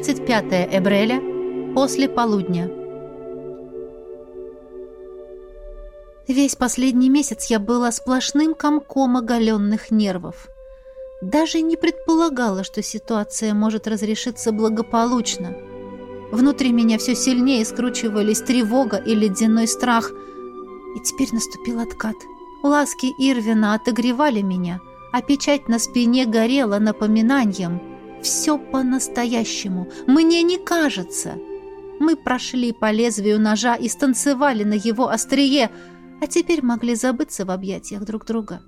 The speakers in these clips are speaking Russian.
35 Эбреля, после полудня. Весь последний месяц я была сплошным комком оголенных нервов. Даже не предполагала, что ситуация может разрешиться благополучно. Внутри меня все сильнее скручивались тревога и ледяной страх. И теперь наступил откат. Ласки Ирвина отогревали меня, а печать на спине горела напоминанием. Все по-настоящему. Мне не кажется. Мы прошли по лезвию ножа и станцевали на его острие, а теперь могли забыться в объятиях друг друга.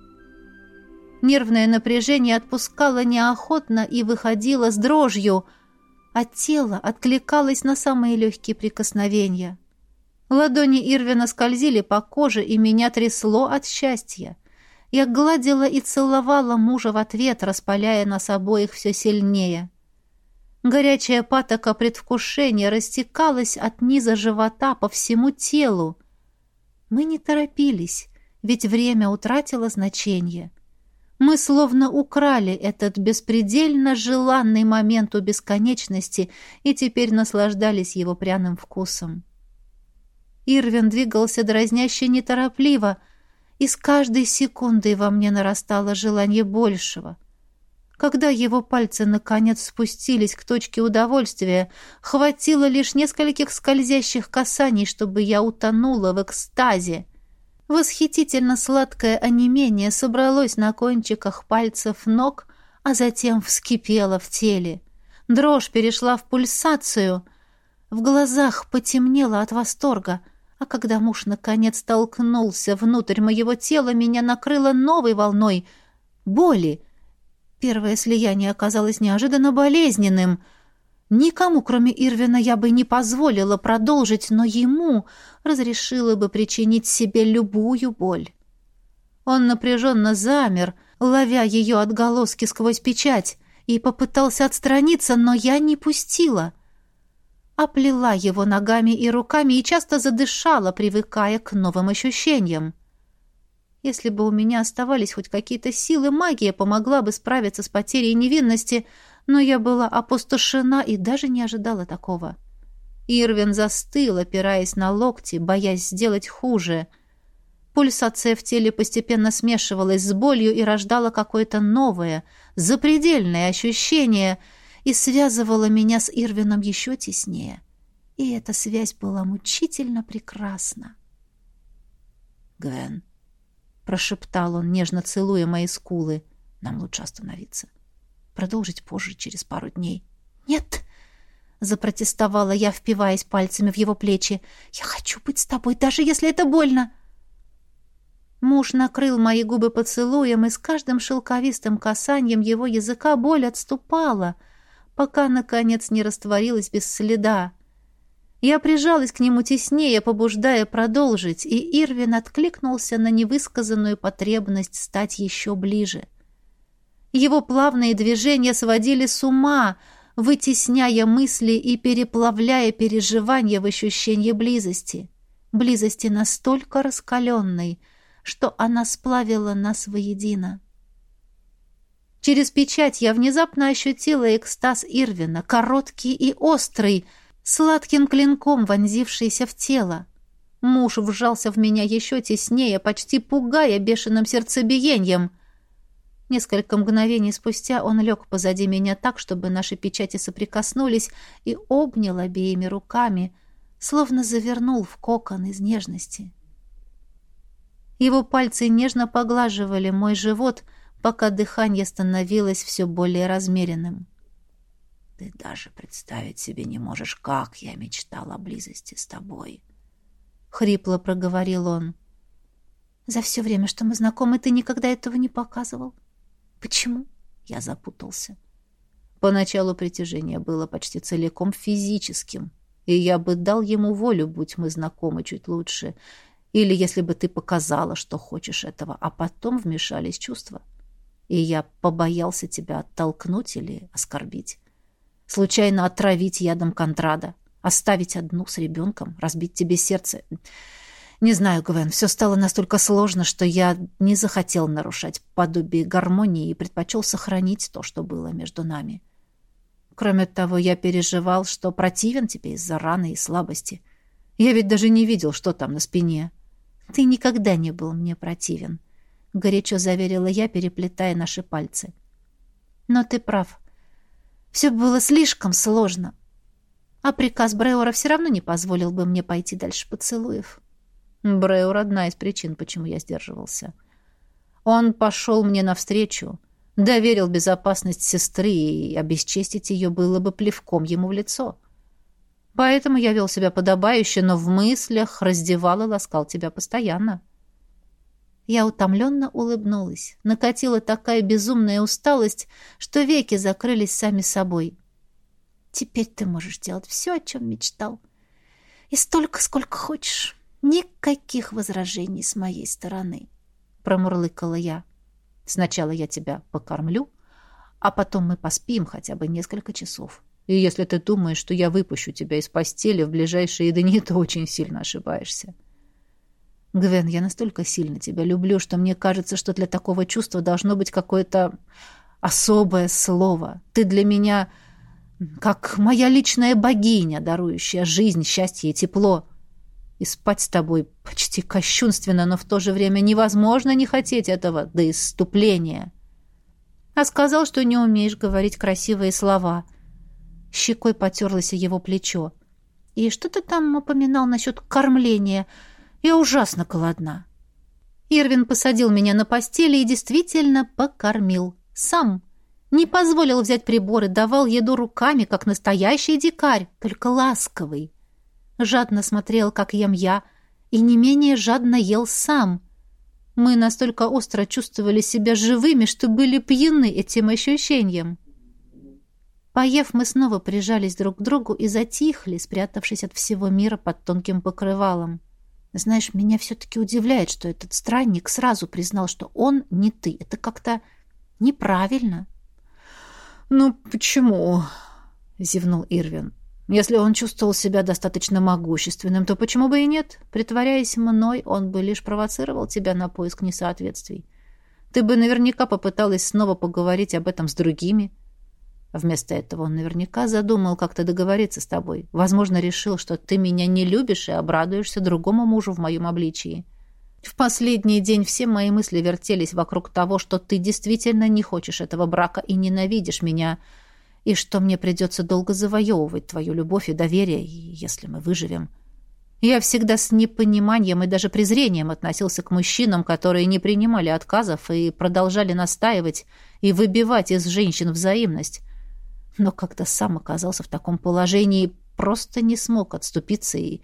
Нервное напряжение отпускало неохотно и выходило с дрожью, а тело откликалось на самые легкие прикосновения. Ладони Ирвина скользили по коже, и меня трясло от счастья. Я гладила и целовала мужа в ответ, распаляя нас обоих все сильнее. Горячая патока предвкушения растекалась от низа живота по всему телу, мы не торопились, ведь время утратило значение. Мы словно украли этот беспредельно желанный момент у бесконечности и теперь наслаждались его пряным вкусом. Ирвин двигался дразняще неторопливо, и с каждой секундой во мне нарастало желание большего — когда его пальцы наконец спустились к точке удовольствия, хватило лишь нескольких скользящих касаний, чтобы я утонула в экстазе. Восхитительно сладкое онемение собралось на кончиках пальцев ног, а затем вскипело в теле. Дрожь перешла в пульсацию. В глазах потемнело от восторга, а когда муж наконец толкнулся внутрь моего тела, меня накрыло новой волной боли — Первое слияние оказалось неожиданно болезненным. Никому, кроме Ирвина, я бы не позволила продолжить, но ему разрешила бы причинить себе любую боль. Он напряженно замер, ловя ее отголоски сквозь печать, и попытался отстраниться, но я не пустила. Оплела его ногами и руками и часто задышала, привыкая к новым ощущениям. Если бы у меня оставались хоть какие-то силы, магия помогла бы справиться с потерей невинности, но я была опустошена и даже не ожидала такого. Ирвин застыл, опираясь на локти, боясь сделать хуже. Пульсация в теле постепенно смешивалась с болью и рождала какое-то новое, запредельное ощущение и связывала меня с Ирвином еще теснее. И эта связь была мучительно прекрасна. «Гвен, прошептал он, нежно целуя мои скулы. Нам лучше остановиться. Продолжить позже, через пару дней. Нет, запротестовала я, впиваясь пальцами в его плечи. Я хочу быть с тобой, даже если это больно. Муж накрыл мои губы поцелуем, и с каждым шелковистым касанием его языка боль отступала, пока, наконец, не растворилась без следа. Я прижалась к нему теснее, побуждая продолжить, и Ирвин откликнулся на невысказанную потребность стать еще ближе. Его плавные движения сводили с ума, вытесняя мысли и переплавляя переживания в ощущение близости. Близости настолько раскаленной, что она сплавила нас воедино. Через печать я внезапно ощутила экстаз Ирвина, короткий и острый — сладким клинком вонзившийся в тело. Муж вжался в меня еще теснее, почти пугая бешеным сердцебиением. Несколько мгновений спустя он лег позади меня так, чтобы наши печати соприкоснулись, и обнял обеими руками, словно завернул в кокон из нежности. Его пальцы нежно поглаживали мой живот, пока дыхание становилось все более размеренным. Ты даже представить себе не можешь, как я мечтал о близости с тобой. Хрипло проговорил он. За все время, что мы знакомы, ты никогда этого не показывал. Почему? Я запутался. Поначалу притяжение было почти целиком физическим, и я бы дал ему волю, будь мы знакомы чуть лучше, или если бы ты показала, что хочешь этого, а потом вмешались чувства. И я побоялся тебя оттолкнуть или оскорбить случайно отравить ядом Контрада, оставить одну с ребенком, разбить тебе сердце. Не знаю, Гвен, все стало настолько сложно, что я не захотел нарушать подобие гармонии и предпочел сохранить то, что было между нами. Кроме того, я переживал, что противен тебе из-за раны и слабости. Я ведь даже не видел, что там на спине. Ты никогда не был мне противен, — горячо заверила я, переплетая наши пальцы. Но ты прав. Все было слишком сложно. А приказ Бреора все равно не позволил бы мне пойти дальше поцелуев. Бреор — одна из причин, почему я сдерживался. Он пошел мне навстречу, доверил безопасность сестры, и обесчестить ее было бы плевком ему в лицо. Поэтому я вел себя подобающе, но в мыслях раздевал и ласкал тебя постоянно. Я утомленно улыбнулась. Накатила такая безумная усталость, что веки закрылись сами собой. Теперь ты можешь делать все, о чем мечтал. И столько, сколько хочешь. Никаких возражений с моей стороны, — промурлыкала я. Сначала я тебя покормлю, а потом мы поспим хотя бы несколько часов. И если ты думаешь, что я выпущу тебя из постели в ближайшие дни, то очень сильно ошибаешься. Гвен, я настолько сильно тебя люблю, что мне кажется, что для такого чувства должно быть какое-то особое слово. Ты для меня как моя личная богиня, дарующая жизнь, счастье и тепло. И спать с тобой почти кощунственно, но в то же время невозможно не хотеть этого до исступления. А сказал, что не умеешь говорить красивые слова. Щекой потерлось его плечо. И что ты там упоминал насчет кормления? Я ужасно голодна. Ирвин посадил меня на постели и действительно покормил. Сам. Не позволил взять приборы, давал еду руками, как настоящий дикарь, только ласковый. Жадно смотрел, как ем я, и не менее жадно ел сам. Мы настолько остро чувствовали себя живыми, что были пьяны этим ощущением. Поев, мы снова прижались друг к другу и затихли, спрятавшись от всего мира под тонким покрывалом. Знаешь, меня все-таки удивляет, что этот странник сразу признал, что он не ты. Это как-то неправильно. — «Ну, почему?» — зевнул Ирвин. «Если он чувствовал себя достаточно могущественным, то почему бы и нет? Притворяясь мной, он бы лишь провоцировал тебя на поиск несоответствий. Ты бы наверняка попыталась снова поговорить об этом с другими. Вместо этого он наверняка задумал как-то договориться с тобой. Возможно, решил, что ты меня не любишь и обрадуешься другому мужу в моем обличии». В последний день все мои мысли вертелись вокруг того, что ты действительно не хочешь этого брака и ненавидишь меня, и что мне придется долго завоевывать твою любовь и доверие, если мы выживем. Я всегда с непониманием и даже презрением относился к мужчинам, которые не принимали отказов и продолжали настаивать и выбивать из женщин взаимность. Но как-то сам оказался в таком положении, просто не смог отступиться и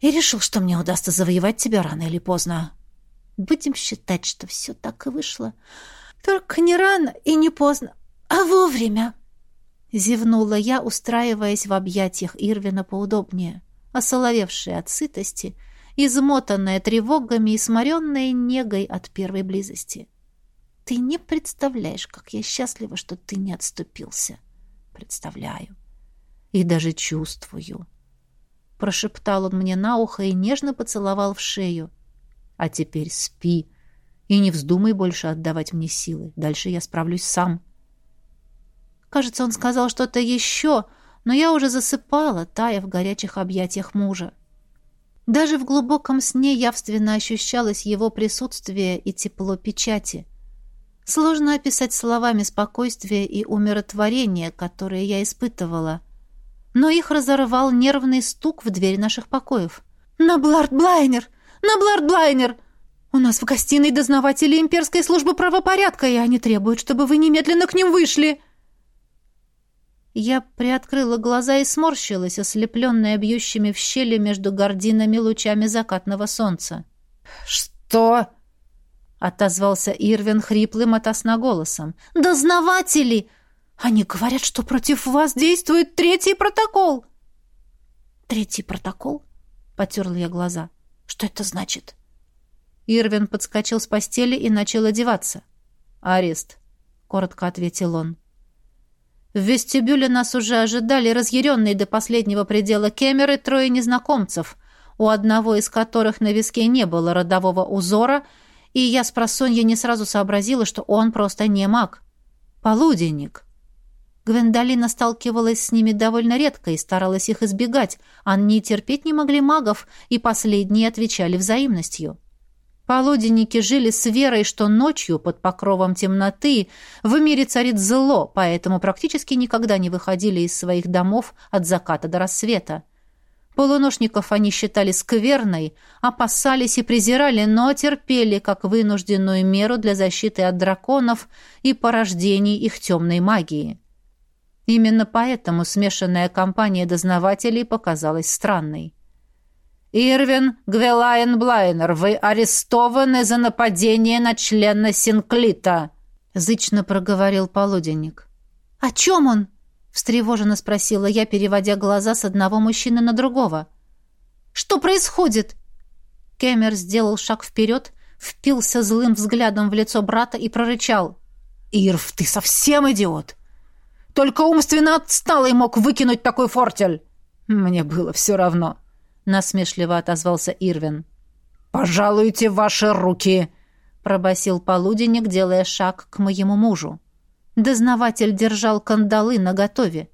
и решил, что мне удастся завоевать тебя рано или поздно. Будем считать, что все так и вышло. Только не рано и не поздно, а вовремя. Зевнула я, устраиваясь в объятиях Ирвина поудобнее, осоловевшая от сытости, измотанная тревогами и сморенная негой от первой близости. Ты не представляешь, как я счастлива, что ты не отступился. Представляю. И даже чувствую. Прошептал он мне на ухо и нежно поцеловал в шею. А теперь спи и не вздумай больше отдавать мне силы. Дальше я справлюсь сам. Кажется, он сказал что-то еще, но я уже засыпала, тая в горячих объятиях мужа. Даже в глубоком сне явственно ощущалось его присутствие и тепло печати. Сложно описать словами спокойствие и умиротворение, которые я испытывала но их разорвал нервный стук в дверь наших покоев. «Наблард Блайнер! Наблард Блайнер! У нас в гостиной дознаватели имперской службы правопорядка, и они требуют, чтобы вы немедленно к ним вышли!» Я приоткрыла глаза и сморщилась, ослепленная бьющими в щели между гординами лучами закатного солнца. «Что?» — отозвался Ирвин хриплым от голосом. «Дознаватели! Они говорят, что против вас действует третий протокол. Третий протокол? Потерла я глаза. Что это значит? Ирвин подскочил с постели и начал одеваться. Арест, коротко ответил он. В вестибюле нас уже ожидали разъяренные до последнего предела кемеры трое незнакомцев, у одного из которых на виске не было родового узора, и я с просонья не сразу сообразила, что он просто не маг. Полуденник. Гвендолина сталкивалась с ними довольно редко и старалась их избегать. Они терпеть не могли магов, и последние отвечали взаимностью. Полуденники жили с верой, что ночью под покровом темноты в мире царит зло, поэтому практически никогда не выходили из своих домов от заката до рассвета. Полуношников они считали скверной, опасались и презирали, но терпели как вынужденную меру для защиты от драконов и порождений их темной магии. Именно поэтому смешанная компания дознавателей показалась странной. «Ирвин Гвелайн Блайнер, вы арестованы за нападение на члена Синклита», — зычно проговорил полуденник. «О чем он?» — встревоженно спросила я, переводя глаза с одного мужчины на другого. «Что происходит?» Кемер сделал шаг вперед, впился злым взглядом в лицо брата и прорычал. «Ирв, ты совсем идиот! Только умственно отсталый мог выкинуть такой фортель!» «Мне было все равно», — насмешливо отозвался Ирвин. «Пожалуйте ваши руки!» — пробасил полуденник, делая шаг к моему мужу. Дознаватель держал кандалы наготове.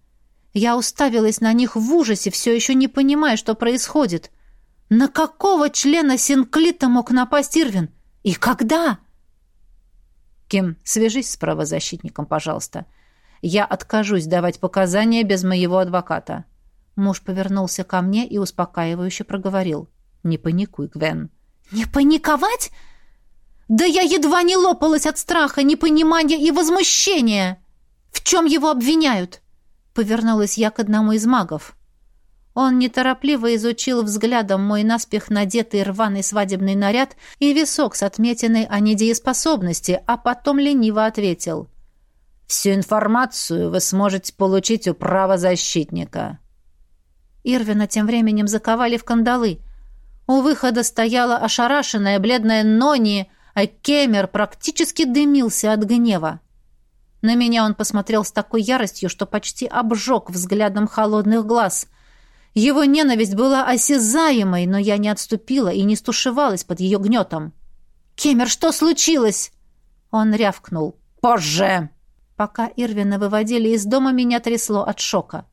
Я уставилась на них в ужасе, все еще не понимая, что происходит. На какого члена Синклита мог напасть Ирвин? И когда? «Ким, свяжись с правозащитником, пожалуйста. Я откажусь давать показания без моего адвоката». Муж повернулся ко мне и успокаивающе проговорил. «Не паникуй, Гвен». «Не паниковать? Да я едва не лопалась от страха, непонимания и возмущения! В чем его обвиняют?» Повернулась я к одному из магов. Он неторопливо изучил взглядом мой наспех надетый рваный свадебный наряд и висок с отметиной о недееспособности, а потом лениво ответил. Всю информацию вы сможете получить у правозащитника». Ирвина тем временем заковали в кандалы. У выхода стояла ошарашенная бледная Нони, а Кемер практически дымился от гнева. На меня он посмотрел с такой яростью, что почти обжег взглядом холодных глаз. Его ненависть была осязаемой, но я не отступила и не стушевалась под ее гнетом. «Кемер, что случилось?» Он рявкнул. «Позже!» Пока Ирвина выводили из дома, меня трясло от шока.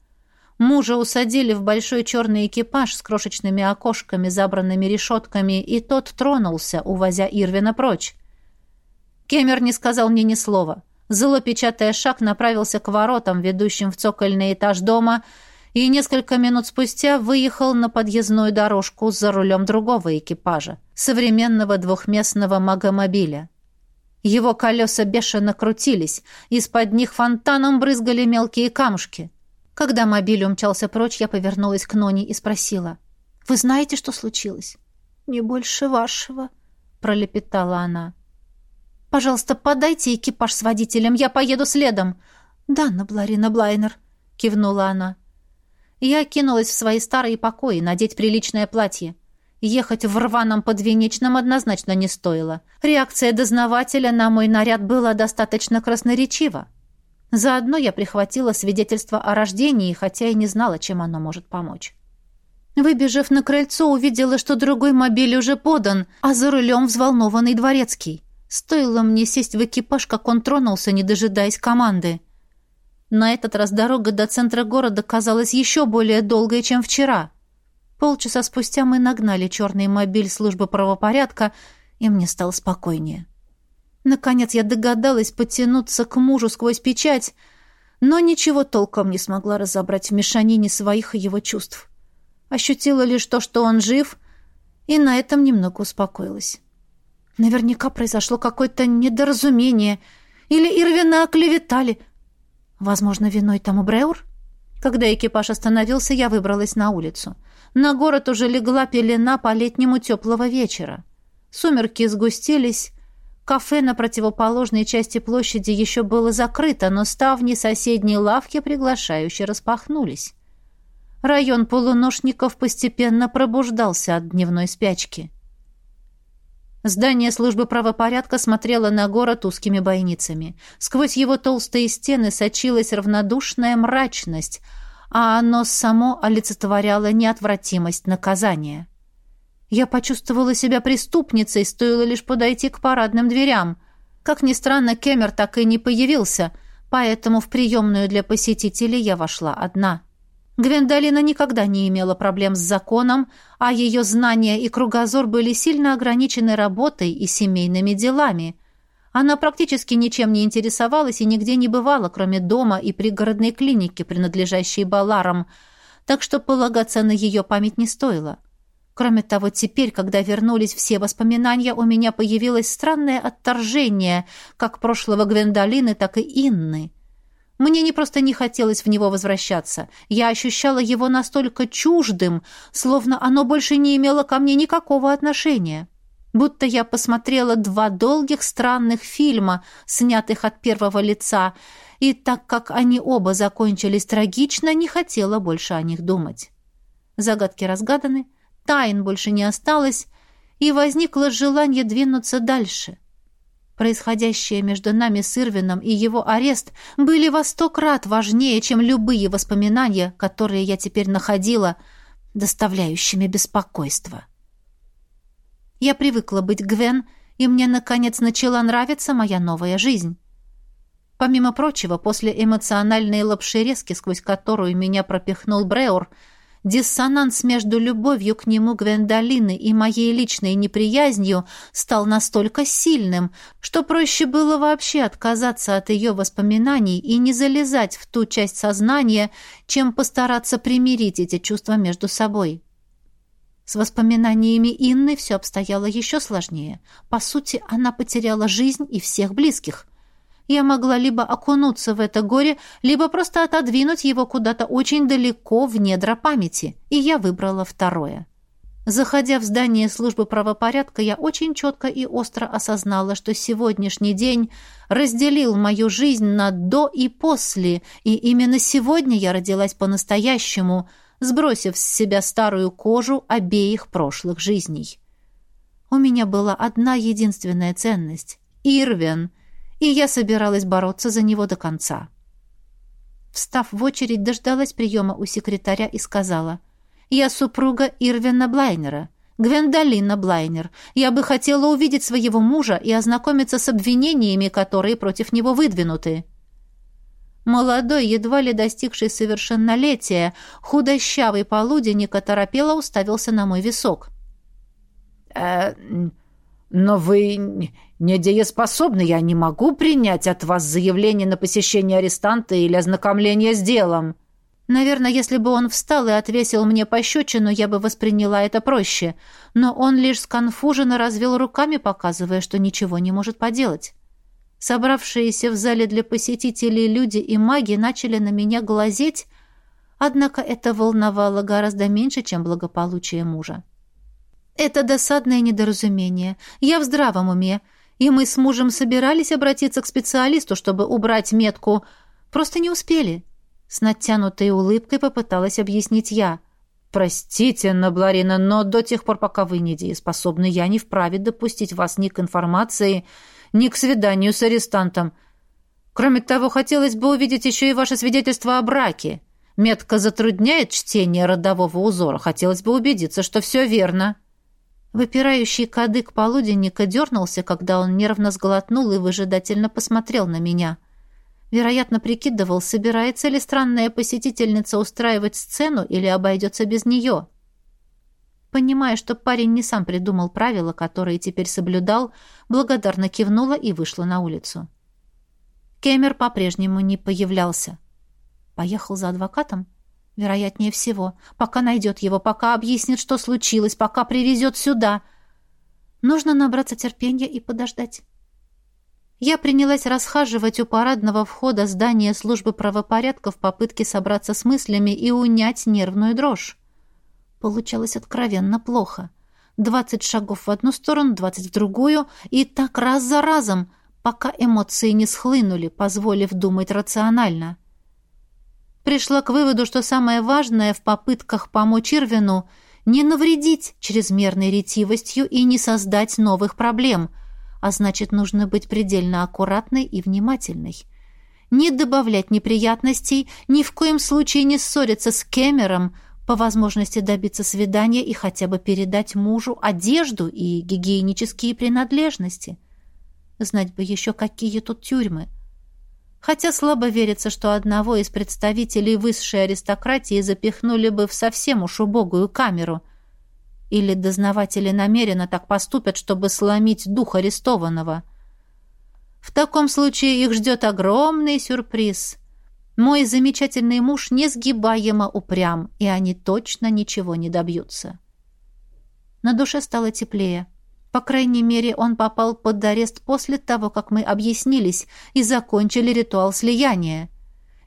Мужа усадили в большой черный экипаж с крошечными окошками, забранными решетками, и тот тронулся, увозя Ирвина прочь. Кемер не сказал мне ни слова. Зло, печатая шаг, направился к воротам, ведущим в цокольный этаж дома, и несколько минут спустя выехал на подъездную дорожку за рулем другого экипажа, современного двухместного магомобиля. Его колеса бешено крутились, из-под них фонтаном брызгали мелкие камушки. Когда мобиль умчался прочь, я повернулась к Ноне и спросила. «Вы знаете, что случилось?» «Не больше вашего», — пролепетала она. «Пожалуйста, подайте экипаж с водителем, я поеду следом». «Да, Набларина Блайнер», — кивнула она. Я кинулась в свои старые покои, надеть приличное платье. Ехать в рваном подвенечном однозначно не стоило. Реакция дознавателя на мой наряд была достаточно красноречива. Заодно я прихватила свидетельство о рождении, хотя и не знала, чем оно может помочь. Выбежав на крыльцо, увидела, что другой мобиль уже подан, а за рулем взволнованный дворецкий. Стоило мне сесть в экипаж, как он тронулся, не дожидаясь команды. На этот раз дорога до центра города казалась еще более долгой, чем вчера. Полчаса спустя мы нагнали черный мобиль службы правопорядка, и мне стало спокойнее. Наконец я догадалась потянуться к мужу сквозь печать, но ничего толком не смогла разобрать в мешанине своих и его чувств. Ощутила лишь то, что он жив, и на этом немного успокоилась. Наверняка произошло какое-то недоразумение, или Ирвина оклеветали. Возможно, виной тому Бреур? Когда экипаж остановился, я выбралась на улицу — на город уже легла пелена по-летнему теплого вечера. Сумерки сгустились. Кафе на противоположной части площади еще было закрыто, но ставни соседней лавки приглашающе распахнулись. Район полуношников постепенно пробуждался от дневной спячки. Здание службы правопорядка смотрело на город узкими бойницами. Сквозь его толстые стены сочилась равнодушная мрачность — а оно само олицетворяло неотвратимость наказания. Я почувствовала себя преступницей, стоило лишь подойти к парадным дверям. Как ни странно, Кемер так и не появился. поэтому в приемную для посетителей я вошла одна. Гвендолина никогда не имела проблем с законом, а ее знания и кругозор были сильно ограничены работой и семейными делами. Она практически ничем не интересовалась и нигде не бывала, кроме дома и пригородной клиники, принадлежащей Баларам, так что полагаться на ее память не стоило. Кроме того, теперь, когда вернулись все воспоминания, у меня появилось странное отторжение как прошлого Гвендолины, так и Инны. Мне не просто не хотелось в него возвращаться. Я ощущала его настолько чуждым, словно оно больше не имело ко мне никакого отношения будто я посмотрела два долгих странных фильма, снятых от первого лица, и так как они оба закончились трагично, не хотела больше о них думать. Загадки разгаданы, тайн больше не осталось, и возникло желание двинуться дальше. Происходящее между нами с Ирвином и его арест были во сто крат важнее, чем любые воспоминания, которые я теперь находила, доставляющими беспокойство. Я привыкла быть Гвен, и мне, наконец, начала нравиться моя новая жизнь. Помимо прочего, после эмоциональной лапшерезки, сквозь которую меня пропихнул Бреор, диссонанс между любовью к нему Гвендолины и моей личной неприязнью стал настолько сильным, что проще было вообще отказаться от ее воспоминаний и не залезать в ту часть сознания, чем постараться примирить эти чувства между собой. С воспоминаниями Инны все обстояло еще сложнее. По сути, она потеряла жизнь и всех близких. Я могла либо окунуться в это горе, либо просто отодвинуть его куда-то очень далеко в недра памяти, и я выбрала второе. Заходя в здание службы правопорядка, я очень четко и остро осознала, что сегодняшний день разделил мою жизнь на «до» и «после», и именно сегодня я родилась по-настоящему – сбросив с себя старую кожу обеих прошлых жизней. У меня была одна единственная ценность — Ирвин, и я собиралась бороться за него до конца. Встав в очередь, дождалась приема у секретаря и сказала, «Я супруга Ирвина Блайнера». Гвендолина Блайнер. Я бы хотела увидеть своего мужа и ознакомиться с обвинениями, которые против него выдвинуты. Молодой, едва ли достигший совершеннолетия, худощавый полуденник оторопело уставился на мой висок. «Э, «Но вы недееспособны. Я не могу принять от вас заявление на посещение арестанта или ознакомление с делом». Наверное, если бы он встал и отвесил мне пощечину, я бы восприняла это проще. Но он лишь сконфуженно развел руками, показывая, что ничего не может поделать. Собравшиеся в зале для посетителей люди и маги начали на меня глазеть, однако это волновало гораздо меньше, чем благополучие мужа. Это досадное недоразумение. Я в здравом уме, и мы с мужем собирались обратиться к специалисту, чтобы убрать метку, просто не успели. С натянутой улыбкой попыталась объяснить я. «Простите, Набларина, но до тех пор, пока вы недееспособны, я не вправе допустить вас ни к информации, ни к свиданию с арестантом. Кроме того, хотелось бы увидеть еще и ваше свидетельство о браке. Метка затрудняет чтение родового узора. Хотелось бы убедиться, что все верно». Выпирающий кадык полуденника дернулся, когда он нервно сглотнул и выжидательно посмотрел на меня. Вероятно, прикидывал, собирается ли странная посетительница устраивать сцену или обойдется без нее. Понимая, что парень не сам придумал правила, которые теперь соблюдал, благодарно кивнула и вышла на улицу. Кемер по-прежнему не появлялся. Поехал за адвокатом? Вероятнее всего. Пока найдет его, пока объяснит, что случилось, пока привезет сюда. Нужно набраться терпения и подождать. Я принялась расхаживать у парадного входа здания службы правопорядка в попытке собраться с мыслями и унять нервную дрожь. Получалось откровенно плохо. Двадцать шагов в одну сторону, двадцать в другую, и так раз за разом, пока эмоции не схлынули, позволив думать рационально. Пришла к выводу, что самое важное в попытках помочь Ирвину — не навредить чрезмерной ретивостью и не создать новых проблем, а значит, нужно быть предельно аккуратной и внимательной. Не добавлять неприятностей, ни в коем случае не ссориться с Кэмером — по возможности добиться свидания и хотя бы передать мужу одежду и гигиенические принадлежности. Знать бы еще, какие тут тюрьмы. Хотя слабо верится, что одного из представителей высшей аристократии запихнули бы в совсем уж убогую камеру. Или дознаватели намеренно так поступят, чтобы сломить дух арестованного. В таком случае их ждет огромный сюрприз. Мой замечательный муж несгибаемо упрям, и они точно ничего не добьются. На душе стало теплее. По крайней мере, он попал под арест после того, как мы объяснились и закончили ритуал слияния.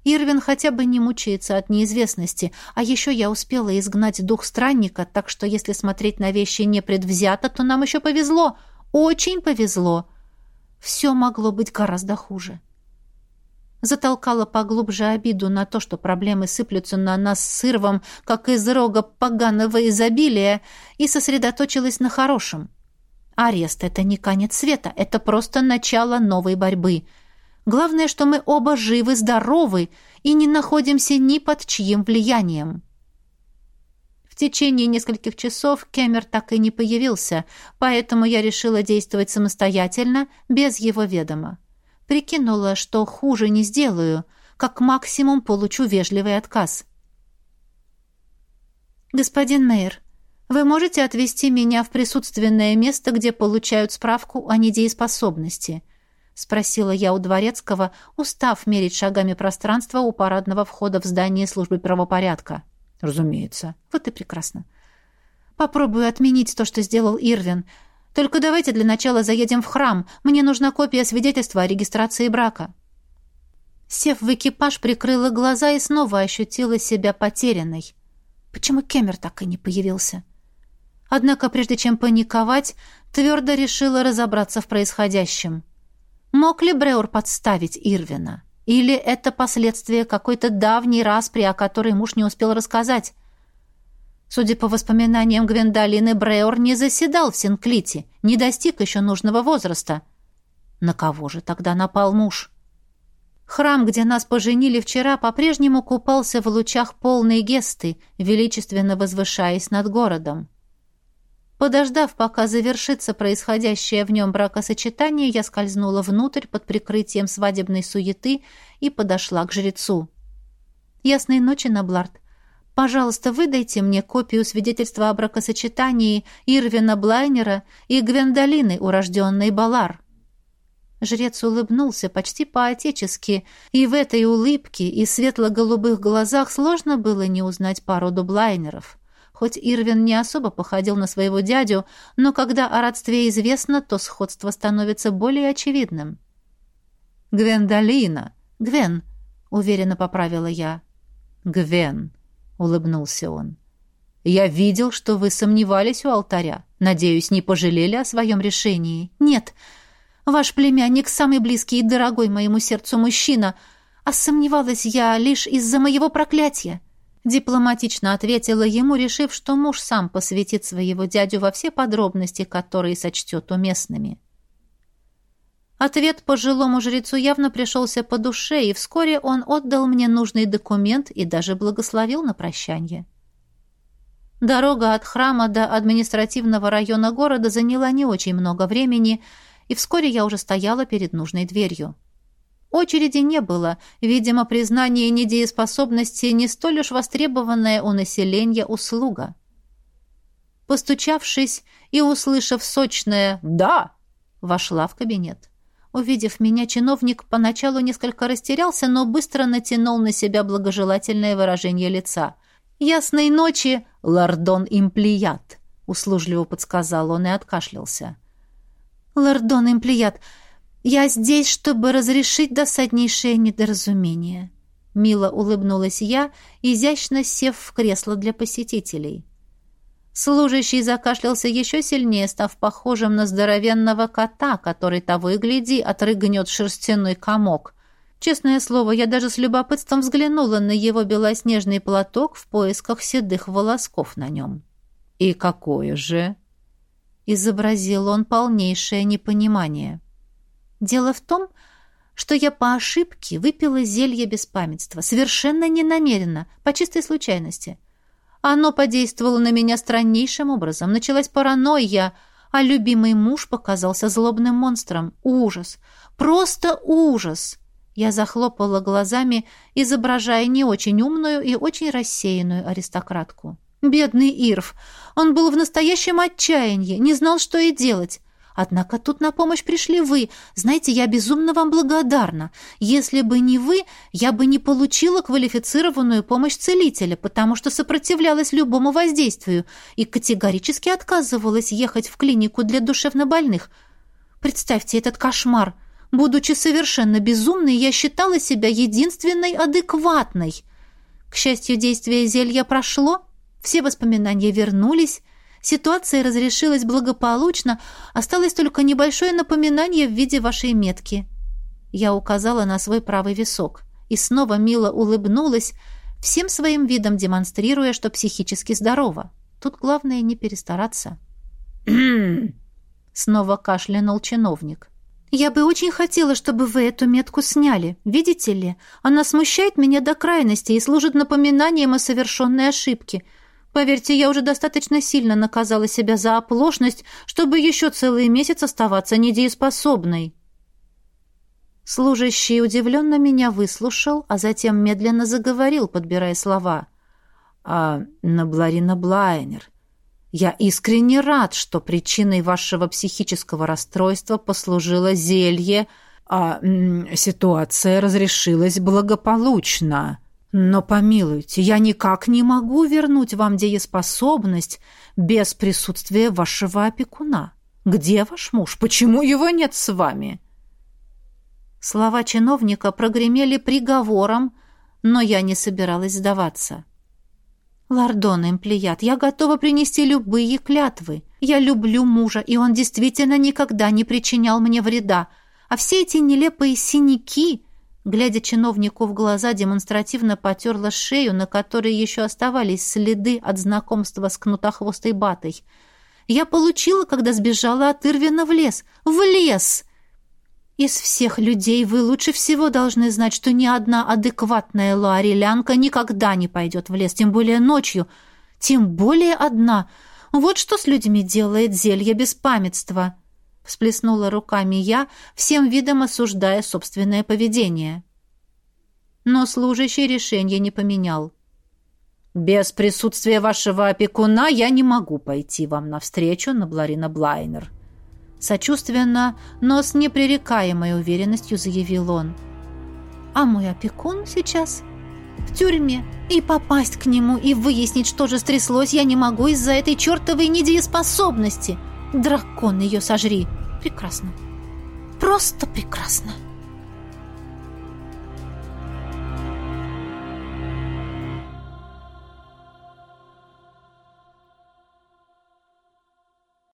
Ирвин хотя бы не мучается от неизвестности, а еще я успела изгнать дух странника, так что если смотреть на вещи непредвзято, то нам еще повезло, очень повезло. Все могло быть гораздо хуже. Затолкала поглубже обиду на то, что проблемы сыплются на нас с Ирвом, как из рога поганого изобилия, и сосредоточилась на хорошем — Арест — это не конец света, это просто начало новой борьбы. Главное, что мы оба живы, здоровы и не находимся ни под чьим влиянием. В течение нескольких часов Кемер так и не появился, поэтому я решила действовать самостоятельно, без его ведома. Прикинула, что хуже не сделаю, как максимум получу вежливый отказ. «Господин Мейер, вы можете отвезти меня в присутственное место, где получают справку о недееспособности?» — спросила я у Дворецкого, устав мерить шагами пространство у парадного входа в здание службы правопорядка. «Разумеется. Вот и прекрасно. Попробую отменить то, что сделал Ирвин. Только давайте для начала заедем в храм. Мне нужна копия свидетельства о регистрации брака». Сев в экипаж, прикрыла глаза и снова ощутила себя потерянной. Почему Кемер так и не появился?» Однако, прежде чем паниковать, твердо решила разобраться в происходящем. Мог ли Бреур подставить Ирвина? Или это последствия какой-то давней распри, о которой муж не успел рассказать? Судя по воспоминаниям Гвендолины, Бреур не заседал в Синклите, не достиг еще нужного возраста. На кого же тогда напал муж? Храм, где нас поженили вчера, по-прежнему купался в лучах полной гесты, величественно возвышаясь над городом. Подождав, пока завершится происходящее в нем бракосочетание, я скользнула внутрь под прикрытием свадебной суеты и подошла к жрецу. «Ясной ночи, Наблард. Пожалуйста, выдайте мне копию свидетельства о бракосочетании Ирвина Блайнера и Гвендолины, урожденной Балар». Жрец улыбнулся почти по-отечески, и в этой улыбке и светло-голубых глазах сложно было не узнать породу Блайнеров. Хоть Ирвин не особо походил на своего дядю, но когда о родстве известно, то сходство становится более очевидным. «Гвендолина!» «Гвен!» — уверенно поправила я. «Гвен!» — улыбнулся он. «Я видел, что вы сомневались у алтаря. Надеюсь, не пожалели о своем решении?» «Нет. Ваш племянник — самый близкий и дорогой моему сердцу мужчина, а сомневалась я лишь из-за моего проклятия. Дипломатично ответила ему, решив, что муж сам посвятит своего дядю во все подробности, которые сочтет уместными. Ответ пожилому жрецу явно пришелся по душе, и вскоре он отдал мне нужный документ и даже благословил на прощание. Дорога от храма до административного района города заняла не очень много времени, и вскоре я уже стояла перед нужной дверью. Очереди не было. Видимо, признание недееспособности не столь уж востребованная у населения услуга. Постучавшись и услышав сочное «да», вошла в кабинет. Увидев меня, чиновник поначалу несколько растерялся, но быстро натянул на себя благожелательное выражение лица. «Ясной ночи, лордон Имплият», — услужливо подсказал он и откашлялся. «Лордон Имплият, «Я здесь, чтобы разрешить досаднейшее недоразумение», — мило улыбнулась я, изящно сев в кресло для посетителей. Служащий закашлялся еще сильнее, став похожим на здоровенного кота, который того и гляди отрыгнет шерстяной комок. Честное слово, я даже с любопытством взглянула на его белоснежный платок в поисках седых волосков на нем. «И какое же?» — изобразил он полнейшее непонимание. — Дело в том, что я по ошибке выпила зелье беспамятства, совершенно ненамеренно, по чистой случайности. Оно подействовало на меня страннейшим образом. Началась паранойя, а любимый муж показался злобным монстром. Ужас! Просто ужас! Я захлопала глазами, изображая не очень умную и очень рассеянную аристократку. Бедный Ирв! Он был в настоящем отчаянии, не знал, что и делать. Однако тут на помощь пришли вы. Знаете, я безумно вам благодарна. Если бы не вы, я бы не получила квалифицированную помощь целителя, потому что сопротивлялась любому воздействию и категорически отказывалась ехать в клинику для душевнобольных. Представьте этот кошмар. Будучи совершенно безумной, я считала себя единственной адекватной. К счастью, действие зелья прошло, все воспоминания вернулись, Ситуация разрешилась благополучно, осталось только небольшое напоминание в виде вашей метки. Я указала на свой правый висок и снова мило улыбнулась, всем своим видом демонстрируя, что психически здорова. Тут главное не перестараться. Снова кашлянул чиновник. «Я бы очень хотела, чтобы вы эту метку сняли. Видите ли, она смущает меня до крайности и служит напоминанием о совершенной ошибке. Поверьте, я уже достаточно сильно наказала себя за оплошность, чтобы еще целый месяц оставаться недееспособной. Служащий удивленно меня выслушал, а затем медленно заговорил, подбирая слова. «А, Набларина Блайнер, я искренне рад, что причиной вашего психического расстройства послужило зелье, а ситуация разрешилась благополучно». Но помилуйте, я никак не могу вернуть вам дееспособность без присутствия вашего опекуна. Где ваш муж? Почему его нет с вами? Слова чиновника прогремели приговором, но я не собиралась сдаваться. Лордон Эмплият, я готова принести любые клятвы. Я люблю мужа, и он действительно никогда не причинял мне вреда. А все эти нелепые синяки Глядя чиновнику в глаза, демонстративно потерла шею, на которой еще оставались следы от знакомства с кнутохвостой батой. «Я получила, когда сбежала от Ирвина в лес. В лес!» «Из всех людей вы лучше всего должны знать, что ни одна адекватная луарелянка никогда не пойдет в лес, тем более ночью. Тем более одна. Вот что с людьми делает зелье беспамятства». Всплеснула руками я, всем видом осуждая собственное поведение. Но служащий решение не поменял. «Без присутствия вашего опекуна я не могу пойти вам навстречу на Бларина Блайнер», сочувственно, но с непререкаемой уверенностью заявил он. «А мой опекун сейчас в тюрьме, и попасть к нему и выяснить, что же стряслось, я не могу из-за этой чертовой недееспособности. Дракон ее сожри. Прекрасно. Просто прекрасно.